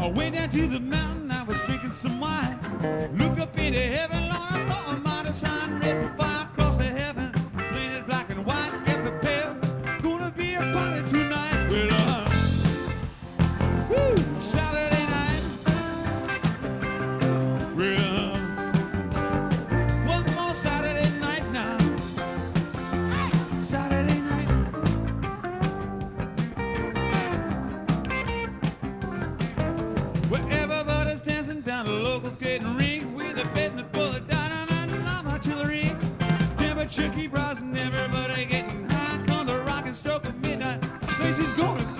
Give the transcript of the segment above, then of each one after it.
I went down to the mountain, I was drinking some wine. Look up into heaven, local getting rink with a basement full of dynamite and I'm artillery. Temperature keep rising, everybody getting high. Come the rock and stroke of midnight, This is gonna.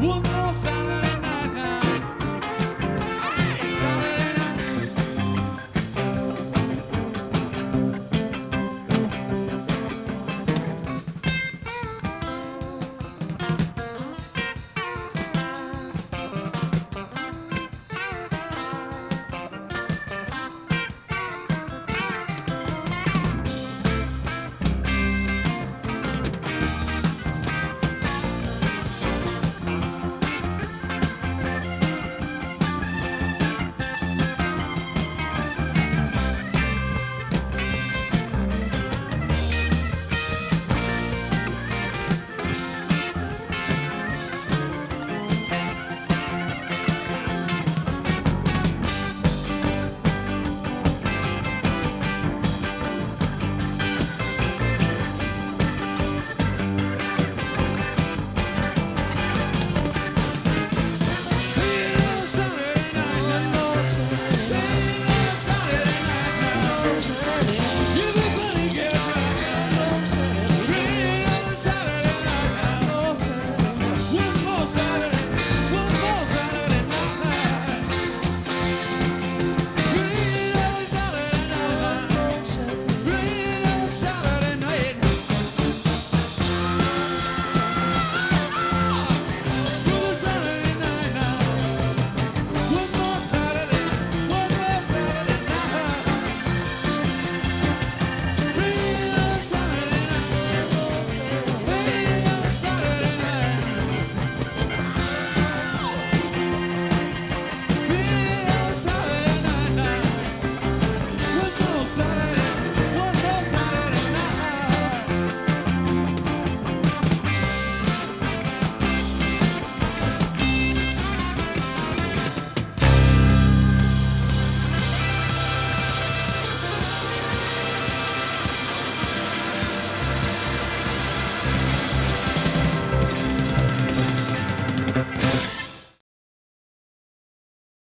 Whoop!